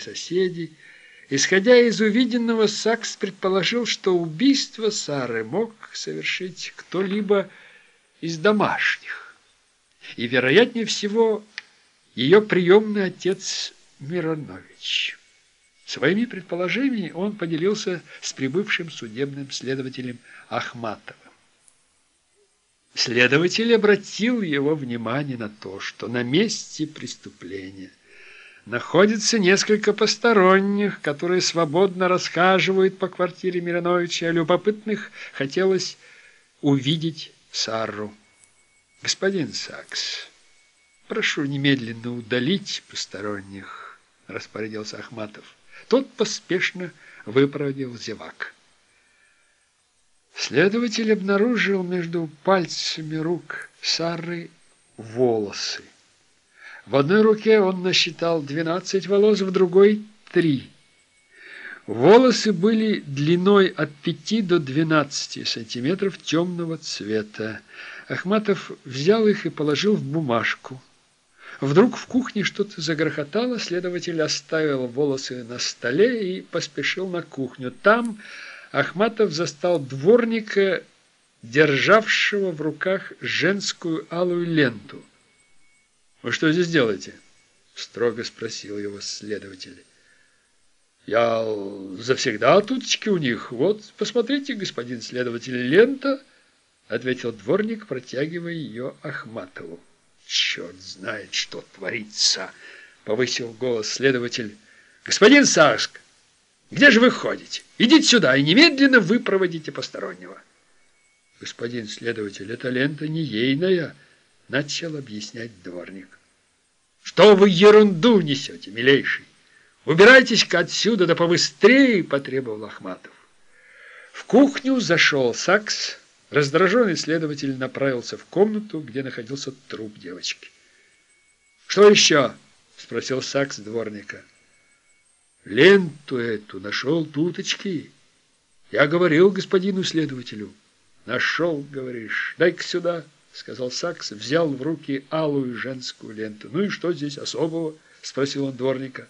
соседей. Исходя из увиденного, Сакс предположил, что убийство Сары мог совершить кто-либо из домашних. И, вероятнее всего, ее приемный отец Миронович. Своими предположениями он поделился с прибывшим судебным следователем Ахматовым. Следователь обратил его внимание на то, что на месте преступления находится несколько посторонних, которые свободно расхаживают по квартире Мироновича, а любопытных хотелось увидеть Сару. Господин Сакс, прошу немедленно удалить посторонних, распорядился Ахматов. Тот поспешно выпроводил зевак. Следователь обнаружил между пальцами рук Сары волосы. В одной руке он насчитал 12 волос, в другой – 3. Волосы были длиной от 5 до 12 сантиметров темного цвета. Ахматов взял их и положил в бумажку. Вдруг в кухне что-то загрохотало, следователь оставил волосы на столе и поспешил на кухню. Там Ахматов застал дворника, державшего в руках женскую алую ленту. «Вы что здесь делаете?» — строго спросил его следователь. «Я завсегда туточки у них. Вот, посмотрите, господин следователь, лента», — ответил дворник, протягивая ее Ахматову. «Черт знает, что творится!» — повысил голос следователь. «Господин Сашк, где же вы ходите? Идите сюда и немедленно выпроводите постороннего». «Господин следователь, эта лента не ейная» начал объяснять дворник. «Что вы ерунду несете, милейший? Убирайтесь-ка отсюда, да побыстрее!» – потребовал Ахматов. В кухню зашел Сакс. Раздраженный следователь направился в комнату, где находился труп девочки. «Что еще?» – спросил Сакс дворника. «Ленту эту нашел туточки. Я говорил господину следователю». «Нашел, говоришь. Дай-ка сюда». — сказал Сакс, взял в руки алую женскую ленту. «Ну и что здесь особого?» — спросил он дворника.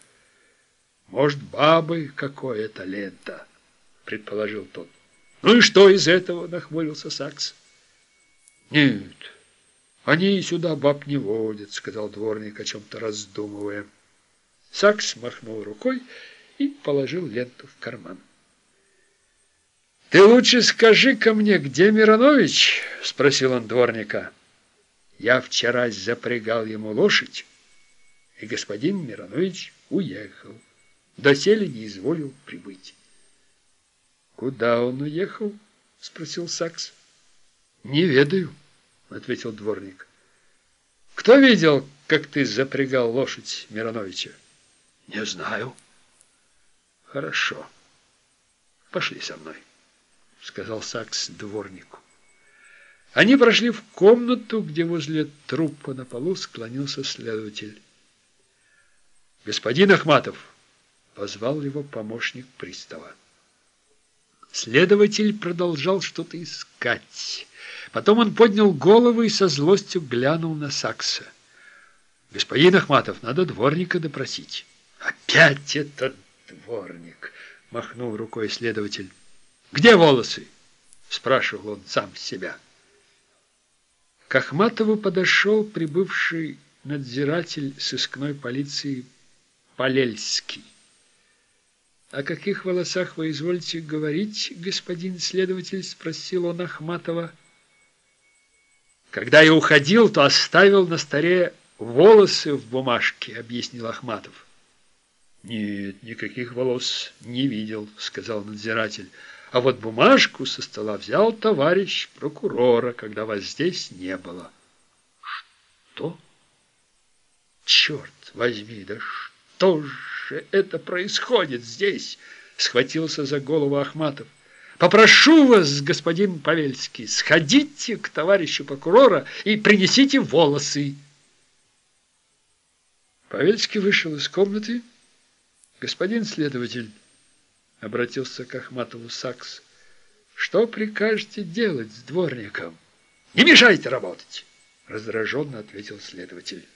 «Может, бабы какое-то лента?» — предположил тот. «Ну и что из этого?» — нахмурился Сакс. «Нет, они сюда баб не водят», — сказал дворник, о чем-то раздумывая. Сакс махнул рукой и положил ленту в карман. «Ты лучше скажи-ка мне, где Миронович?» — спросил он дворника. «Я вчера запрягал ему лошадь, и господин Миронович уехал. Доселе не изволил прибыть». «Куда он уехал?» — спросил Сакс. «Не ведаю», — ответил дворник. «Кто видел, как ты запрягал лошадь Мироновича?» «Не знаю». «Хорошо. Пошли со мной». — сказал Сакс дворнику. Они прошли в комнату, где возле трупа на полу склонился следователь. «Господин Ахматов!» — позвал его помощник пристава. Следователь продолжал что-то искать. Потом он поднял голову и со злостью глянул на Сакса. «Господин Ахматов, надо дворника допросить». «Опять этот дворник!» — махнул рукой следователь. «Где волосы?» – спрашивал он сам себя. К Ахматову подошел прибывший надзиратель сыскной полиции Полельский. «О каких волосах вы изволите говорить, господин следователь?» – спросил он Ахматова. «Когда я уходил, то оставил на столе волосы в бумажке», – объяснил Ахматов. «Нет, никаких волос не видел», – сказал надзиратель. А вот бумажку со стола взял товарищ прокурора, когда вас здесь не было. Что? Черт возьми, да что же это происходит здесь? Схватился за голову Ахматов. Попрошу вас, господин Павельский, сходите к товарищу прокурора и принесите волосы. Павельский вышел из комнаты. Господин следователь, обратился к Ахматову Сакс. Что прикажете делать с дворником? Не мешайте работать, раздраженно ответил следователь.